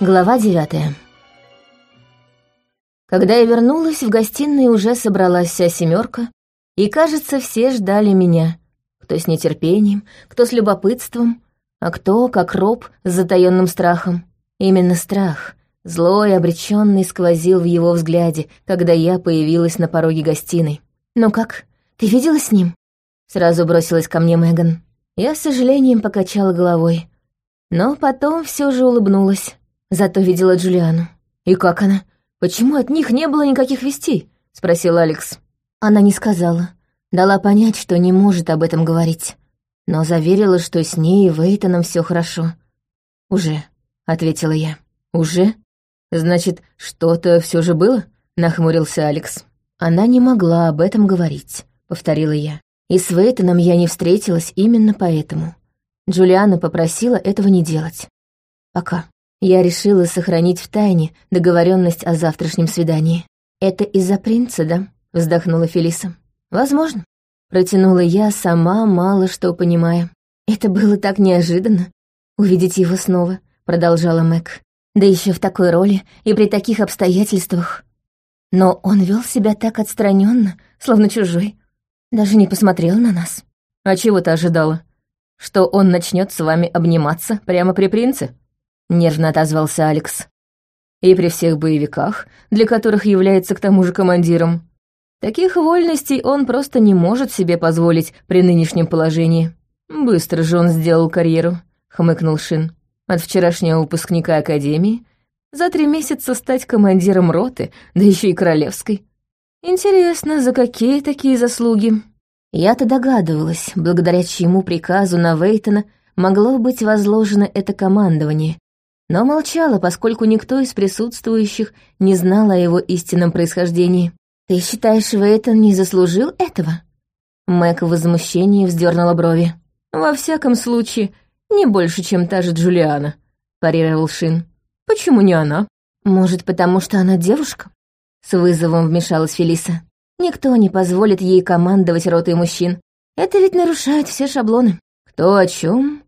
Глава девятая. Когда я вернулась, в гостиной уже собралась вся семерка, и, кажется, все ждали меня. Кто с нетерпением, кто с любопытством, а кто, как роб, с затаённым страхом. Именно страх, злой, обреченный, сквозил в его взгляде, когда я появилась на пороге гостиной. «Ну как, ты видела с ним?» Сразу бросилась ко мне Меган. Я с сожалением покачала головой. Но потом все же улыбнулась. Зато видела Джулиану. «И как она? Почему от них не было никаких вестей?» — спросил Алекс. Она не сказала. Дала понять, что не может об этом говорить. Но заверила, что с ней и Вейтоном все хорошо. «Уже», — ответила я. «Уже? Значит, что-то все же было?» — нахмурился Алекс. «Она не могла об этом говорить», — повторила я. «И с Вейтоном я не встретилась именно поэтому. Джулиана попросила этого не делать. Пока». Я решила сохранить в тайне договоренность о завтрашнем свидании. «Это из-за принца, да?» — вздохнула Фелиса. «Возможно». Протянула я, сама мало что понимая. «Это было так неожиданно. Увидеть его снова», — продолжала Мэг. «Да еще в такой роли и при таких обстоятельствах. Но он вел себя так отстраненно, словно чужой. Даже не посмотрел на нас. А чего ты ожидала? Что он начнет с вами обниматься прямо при принце?» — нервно отозвался Алекс. «И при всех боевиках, для которых является к тому же командиром. Таких вольностей он просто не может себе позволить при нынешнем положении. Быстро же он сделал карьеру», — хмыкнул Шин. «От вчерашнего выпускника Академии за три месяца стать командиром роты, да еще и королевской. Интересно, за какие такие заслуги?» Я-то догадывалась, благодаря чьему приказу на Вейтона могло быть возложено это командование, но молчала, поскольку никто из присутствующих не знал о его истинном происхождении. «Ты считаешь, Вейтон не заслужил этого?» Мэг в возмущении вздернула брови. «Во всяком случае, не больше, чем та же Джулиана», — парировал Шин. «Почему не она?» «Может, потому что она девушка?» С вызовом вмешалась Фелиса. «Никто не позволит ей командовать ротой мужчин. Это ведь нарушает все шаблоны». «Кто о чем?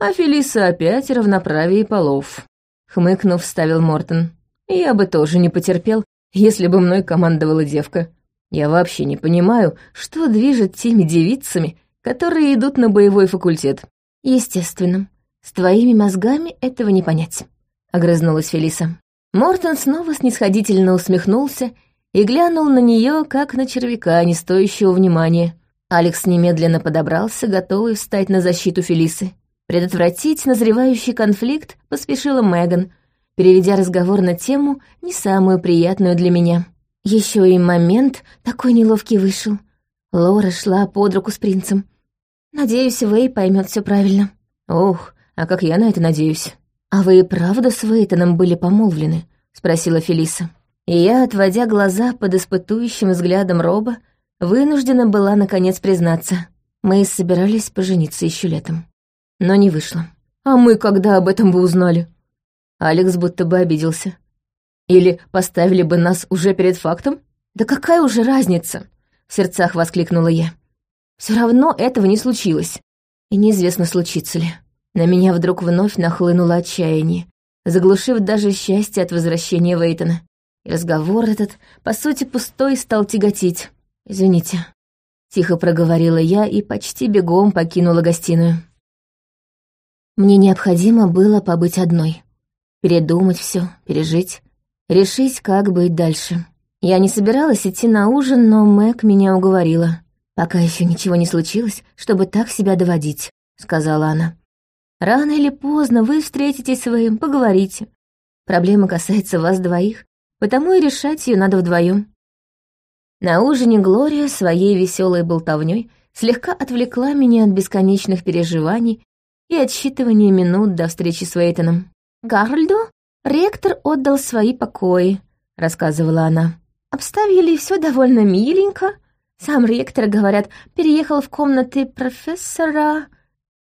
А Фелиса опять равноправие полов», — хмыкнув, вставил Мортон. «Я бы тоже не потерпел, если бы мной командовала девка. Я вообще не понимаю, что движет теми девицами, которые идут на боевой факультет». «Естественно. С твоими мозгами этого не понять», — огрызнулась Фелиса. Мортон снова снисходительно усмехнулся и глянул на нее, как на червяка, не стоящего внимания. Алекс немедленно подобрался, готовый встать на защиту Фелисы. Предотвратить назревающий конфликт поспешила Меган, переведя разговор на тему, не самую приятную для меня. Еще и момент такой неловкий вышел. Лора шла под руку с принцем. Надеюсь, Вэй поймет все правильно. Ох, а как я на это надеюсь. А вы и правда с Вейтоном были помолвлены? спросила Фелиса. И я, отводя глаза под испытующим взглядом Роба, вынуждена была наконец признаться. Мы собирались пожениться еще летом но не вышло. А мы когда об этом бы узнали? Алекс будто бы обиделся. Или поставили бы нас уже перед фактом? Да какая уже разница? В сердцах воскликнула я. Все равно этого не случилось. И неизвестно, случится ли. На меня вдруг вновь нахлынуло отчаяние, заглушив даже счастье от возвращения Вейтона. И разговор этот, по сути, пустой, стал тяготить. «Извините», — тихо проговорила я и почти бегом покинула гостиную. Мне необходимо было побыть одной. Передумать все, пережить, решить, как быть дальше. Я не собиралась идти на ужин, но Мэг меня уговорила. «Пока еще ничего не случилось, чтобы так себя доводить», — сказала она. «Рано или поздно вы встретитесь своим, поговорите. Проблема касается вас двоих, потому и решать ее надо вдвоем. На ужине Глория своей веселой болтовней слегка отвлекла меня от бесконечных переживаний и отсчитывание минут до встречи с Вейтоном. «Гарольду ректор отдал свои покои», — рассказывала она. «Обставили все довольно миленько. Сам ректор, говорят, переехал в комнаты профессора...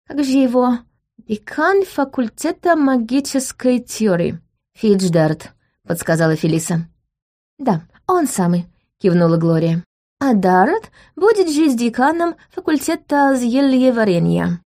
Как же его? Декан факультета магической теории». «Фидждарт», — подсказала Фелиса. «Да, он самый», — кивнула Глория. «А Даррет будет жить деканом факультета зельеварения».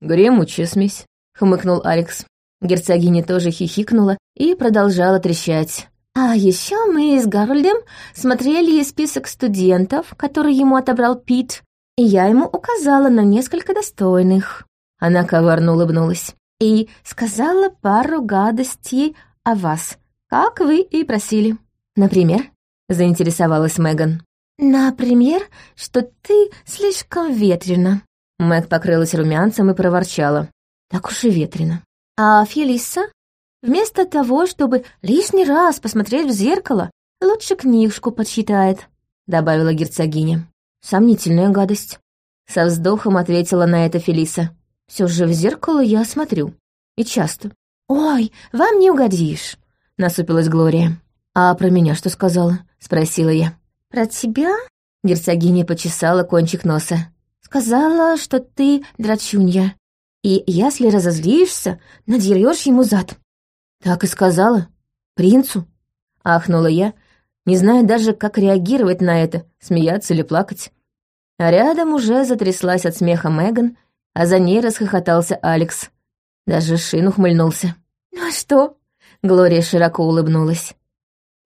«Гремучая смесь», — хмыкнул Алекс. Герцогиня тоже хихикнула и продолжала трещать. А еще мы с Гарольдом смотрели список студентов, который ему отобрал Пит, и я ему указала на несколько достойных. Она коварно улыбнулась. И сказала пару гадостей о вас, как вы и просили. Например, заинтересовалась Меган. Например, что ты слишком ветрена. Мэг покрылась румянцем и проворчала. Так уж и ветрено. А Фелиса Вместо того, чтобы лишний раз посмотреть в зеркало, лучше книжку подсчитает», — добавила герцогиня. «Сомнительная гадость». Со вздохом ответила на это Фелиса. Все же в зеркало я смотрю. И часто. «Ой, вам не угодишь», — насупилась Глория. «А про меня что сказала?» — спросила я. «Про тебя?» — герцогиня почесала кончик носа. «Сказала, что ты драчунья, и если разозлишься, надерешь ему зад. «Так и сказала? Принцу?» — ахнула я, не зная даже, как реагировать на это, смеяться или плакать. А рядом уже затряслась от смеха Меган, а за ней расхохотался Алекс. Даже Шин ухмыльнулся. «Ну а что?» — Глория широко улыбнулась.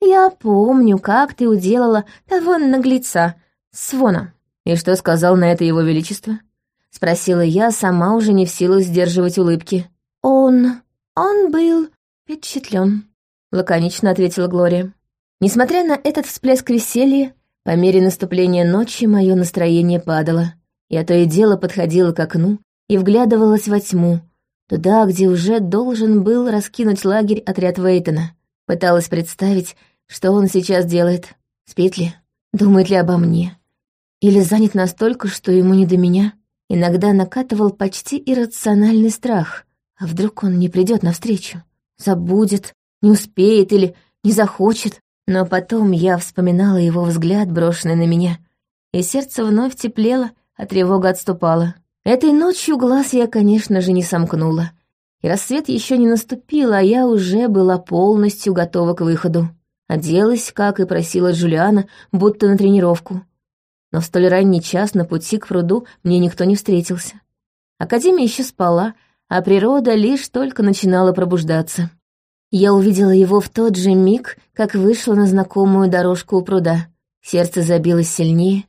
«Я помню, как ты уделала того наглеца, Свона». «И что сказал на это его величество?» — спросила я, сама уже не в силах сдерживать улыбки. «Он... он был «Впечатлен», — лаконично ответила Глория. Несмотря на этот всплеск веселья, по мере наступления ночи мое настроение падало. Я то и дело подходила к окну и вглядывалась во тьму, туда, где уже должен был раскинуть лагерь отряд Вейтона. Пыталась представить, что он сейчас делает. Спит ли? Думает ли обо мне? Или занят настолько, что ему не до меня? Иногда накатывал почти иррациональный страх. А вдруг он не придет навстречу? забудет, не успеет или не захочет. Но потом я вспоминала его взгляд, брошенный на меня, и сердце вновь теплело, а тревога отступала. Этой ночью глаз я, конечно же, не сомкнула. И рассвет еще не наступил, а я уже была полностью готова к выходу. Оделась, как и просила Джулиана, будто на тренировку. Но в столь ранний час на пути к пруду мне никто не встретился. Академия еще спала, а природа лишь только начинала пробуждаться. Я увидела его в тот же миг, как вышла на знакомую дорожку у пруда. Сердце забилось сильнее.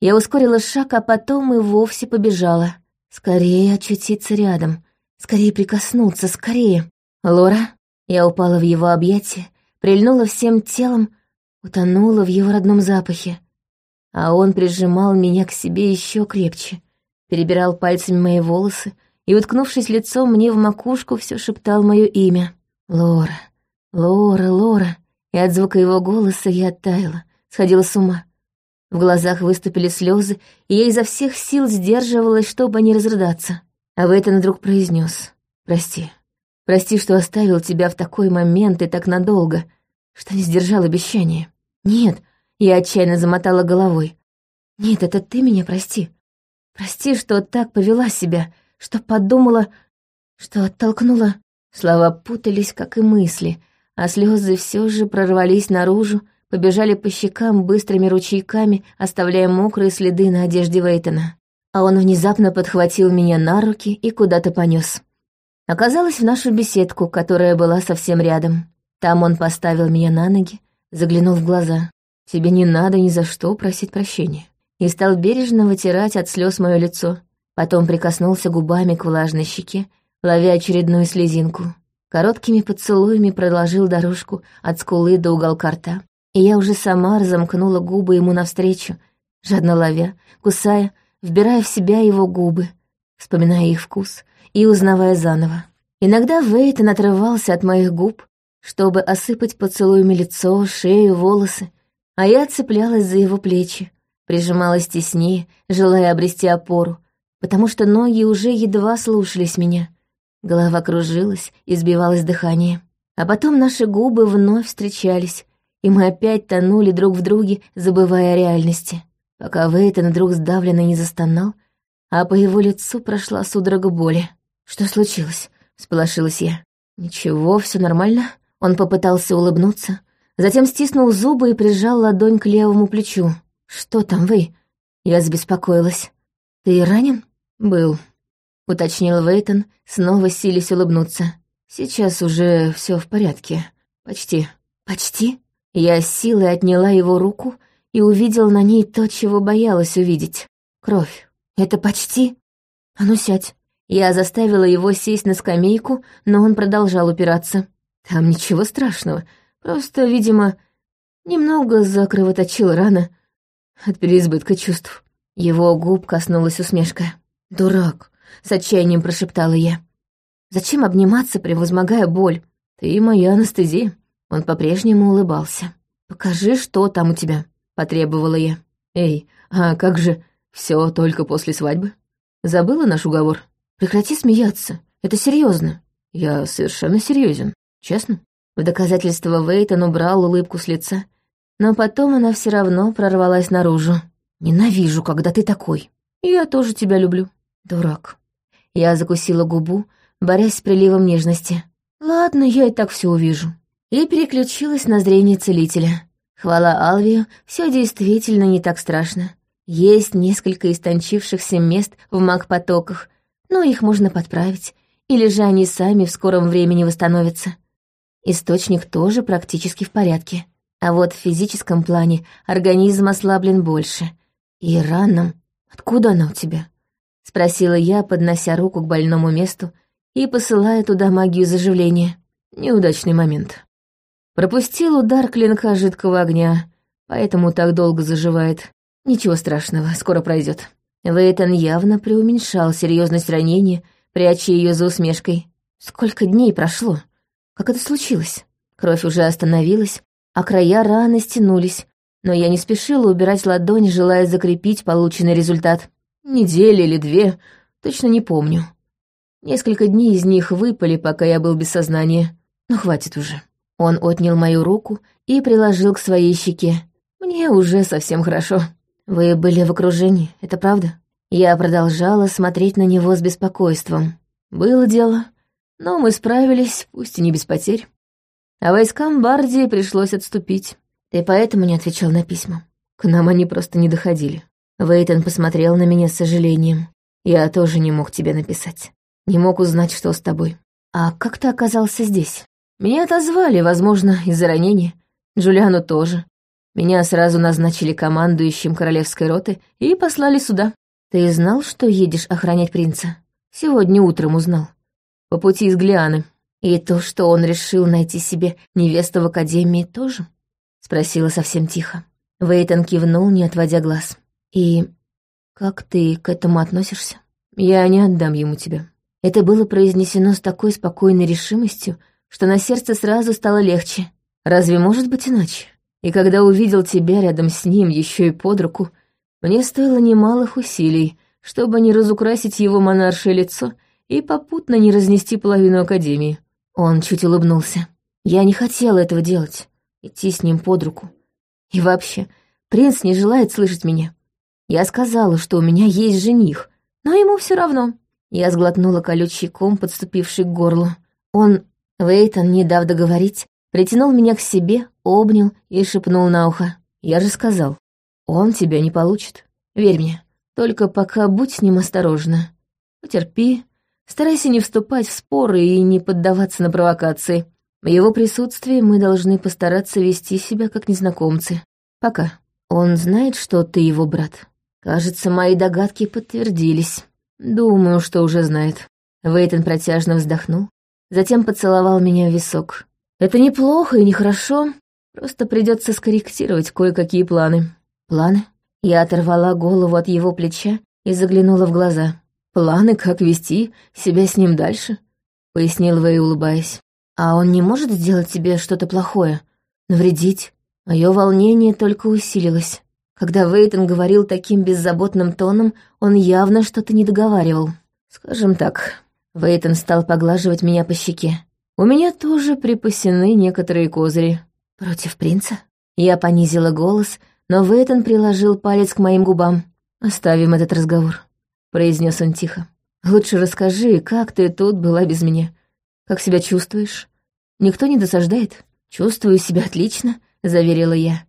Я ускорила шаг, а потом и вовсе побежала. Скорее очутиться рядом, скорее прикоснуться, скорее. Лора, я упала в его объятия, прильнула всем телом, утонула в его родном запахе. А он прижимал меня к себе еще крепче, перебирал пальцами мои волосы, и, уткнувшись лицом мне в макушку, все шептал мое имя. «Лора, Лора, Лора». И от звука его голоса я оттаяла, сходила с ума. В глазах выступили слезы, и я изо всех сил сдерживалась, чтобы не разрыдаться. А в это вдруг произнес: «Прости. Прости, что оставил тебя в такой момент и так надолго, что не сдержал обещания. Нет, я отчаянно замотала головой. Нет, это ты меня прости. Прости, что так повела себя, что подумала, что оттолкнула. Слова путались, как и мысли, а слезы все же прорвались наружу, побежали по щекам быстрыми ручейками, оставляя мокрые следы на одежде Вейтона. А он внезапно подхватил меня на руки и куда-то понес. Оказалось, в нашу беседку, которая была совсем рядом. Там он поставил меня на ноги, заглянул в глаза. «Тебе не надо ни за что просить прощения». И стал бережно вытирать от слез мое лицо. Потом прикоснулся губами к влажной щеке, ловя очередную слезинку. Короткими поцелуями продолжил дорожку от скулы до уголка рта. И я уже сама разомкнула губы ему навстречу, жадно ловя, кусая, вбирая в себя его губы, вспоминая их вкус и узнавая заново. Иногда Вейтон отрывался от моих губ, чтобы осыпать поцелуями лицо, шею, волосы, а я цеплялась за его плечи, прижималась теснее, желая обрести опору, потому что ноги уже едва слушались меня. Голова кружилась и сбивалось дыхание. А потом наши губы вновь встречались, и мы опять тонули друг в друге, забывая о реальности. Пока Вейтон вдруг сдавленно не застонал, а по его лицу прошла судорога боли. «Что случилось?» — сполошилась я. «Ничего, все нормально». Он попытался улыбнуться, затем стиснул зубы и прижал ладонь к левому плечу. «Что там вы?» Я забеспокоилась. «Ты ранен?» «Был», — уточнил Вейтон, снова сились улыбнуться. Сейчас уже все в порядке. Почти. Почти? Я силой отняла его руку и увидел на ней то, чего боялась увидеть. Кровь. Это почти? А ну сядь. Я заставила его сесть на скамейку, но он продолжал упираться. Там ничего страшного. Просто, видимо, немного закровоточил рана от переизбытка чувств. Его губ коснулась усмешка. «Дурак!» — с отчаянием прошептала я. «Зачем обниматься, превозмогая боль? Ты моя анестезия». Он по-прежнему улыбался. «Покажи, что там у тебя», — потребовала я. «Эй, а как же все только после свадьбы? Забыла наш уговор? Прекрати смеяться, это серьезно. Я совершенно серьезен, честно». В доказательство Вейтон убрал улыбку с лица, но потом она все равно прорвалась наружу. «Ненавижу, когда ты такой. Я тоже тебя люблю. Дурак». Я закусила губу, борясь с приливом нежности. «Ладно, я и так все увижу» и переключилась на зрение целителя. Хвала Алвию, все действительно не так страшно. Есть несколько истончившихся мест в маг-потоках, но их можно подправить, или же они сами в скором времени восстановятся. Источник тоже практически в порядке. А вот в физическом плане организм ослаблен больше. И ранам... Откуда она у тебя? Спросила я, поднося руку к больному месту и посылая туда магию заживления. Неудачный момент. Пропустил удар клинка жидкого огня, поэтому так долго заживает. Ничего страшного, скоро пройдет. Вейтон явно преуменьшал серьезность ранения, пряча ее за усмешкой. Сколько дней прошло? Как это случилось? Кровь уже остановилась, а края раны стянулись, но я не спешила убирать ладонь, желая закрепить полученный результат. Недели или две, точно не помню. Несколько дней из них выпали, пока я был без сознания. Но хватит уже. Он отнял мою руку и приложил к своей щеке. «Мне уже совсем хорошо. Вы были в окружении, это правда?» Я продолжала смотреть на него с беспокойством. Было дело, но мы справились, пусть и не без потерь. А войскам Бардии пришлось отступить. Ты поэтому не отвечал на письма. К нам они просто не доходили. Вейтон посмотрел на меня с сожалением. Я тоже не мог тебе написать. Не мог узнать, что с тобой. А как ты оказался здесь? Меня отозвали, возможно, из-за ранения. Джулиану тоже. Меня сразу назначили командующим королевской роты и послали сюда. Ты знал, что едешь охранять принца? Сегодня утром узнал. По пути из Глианы. И то, что он решил найти себе невесту в академии, тоже? Спросила совсем тихо. Вейтон кивнул, не отводя глаз. И как ты к этому относишься? Я не отдам ему тебя. Это было произнесено с такой спокойной решимостью, что на сердце сразу стало легче. Разве может быть иначе? И когда увидел тебя рядом с ним, еще и под руку, мне стоило немалых усилий, чтобы не разукрасить его монаршее лицо и попутно не разнести половину Академии. Он чуть улыбнулся. Я не хотела этого делать, идти с ним под руку. И вообще, принц не желает слышать меня. Я сказала, что у меня есть жених, но ему все равно. Я сглотнула колючий ком, подступивший к горлу. Он Вейтон, не дав договорить, притянул меня к себе, обнял и шепнул на ухо. «Я же сказал, он тебя не получит. Верь мне, только пока будь с ним осторожна. Потерпи, старайся не вступать в споры и не поддаваться на провокации. В его присутствии мы должны постараться вести себя как незнакомцы. Пока. Он знает, что ты его брат. Кажется, мои догадки подтвердились. Думаю, что уже знает». Вейтон протяжно вздохнул, затем поцеловал меня в висок. «Это неплохо и нехорошо, просто придется скорректировать кое-какие планы». «Планы?» Я оторвала голову от его плеча и заглянула в глаза. «Планы, как вести себя с ним дальше?» — пояснил Вэй, улыбаясь. «А он не может сделать тебе что-то плохое? Навредить?» Мое волнение только усилилось. Когда Вейтон говорил таким беззаботным тоном, он явно что-то не договаривал. Скажем так, Вейтон стал поглаживать меня по щеке. «У меня тоже припасены некоторые козыри». «Против принца?» Я понизила голос, но Вейтон приложил палец к моим губам. «Оставим этот разговор», — произнес он тихо. «Лучше расскажи, как ты тут была без меня? Как себя чувствуешь? Никто не досаждает?» «Чувствую себя отлично», — заверила я.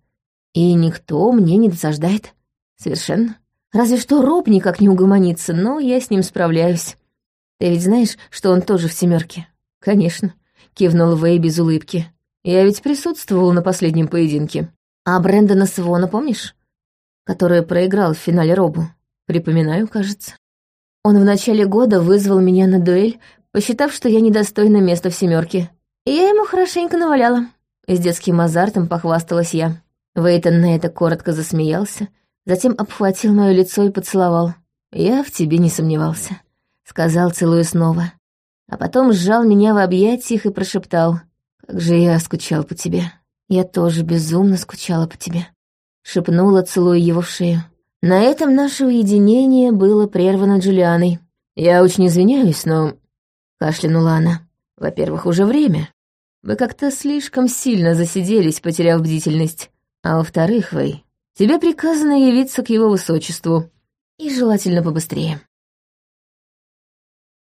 «И никто мне не досаждает. Совершенно. Разве что Роб никак не угомонится, но я с ним справляюсь. Ты ведь знаешь, что он тоже в семерке. «Конечно», — кивнул Вэй без улыбки. «Я ведь присутствовал на последнем поединке. А Брэндона Свона помнишь? Который проиграл в финале Робу. Припоминаю, кажется. Он в начале года вызвал меня на дуэль, посчитав, что я недостойна места в семерке. И я ему хорошенько наваляла. С детским азартом похвасталась я. Вейтон на это коротко засмеялся, затем обхватил мое лицо и поцеловал. «Я в тебе не сомневался», — сказал, целуя снова. А потом сжал меня в объятиях и прошептал. «Как же я скучал по тебе. Я тоже безумно скучала по тебе», — шепнула, целуя его в шею. На этом наше уединение было прервано Джулианой. «Я очень извиняюсь, но...» — кашлянула она. «Во-первых, уже время. Вы как-то слишком сильно засиделись, потеряв бдительность. А во-вторых, вы... Тебе приказано явиться к его высочеству. И желательно побыстрее».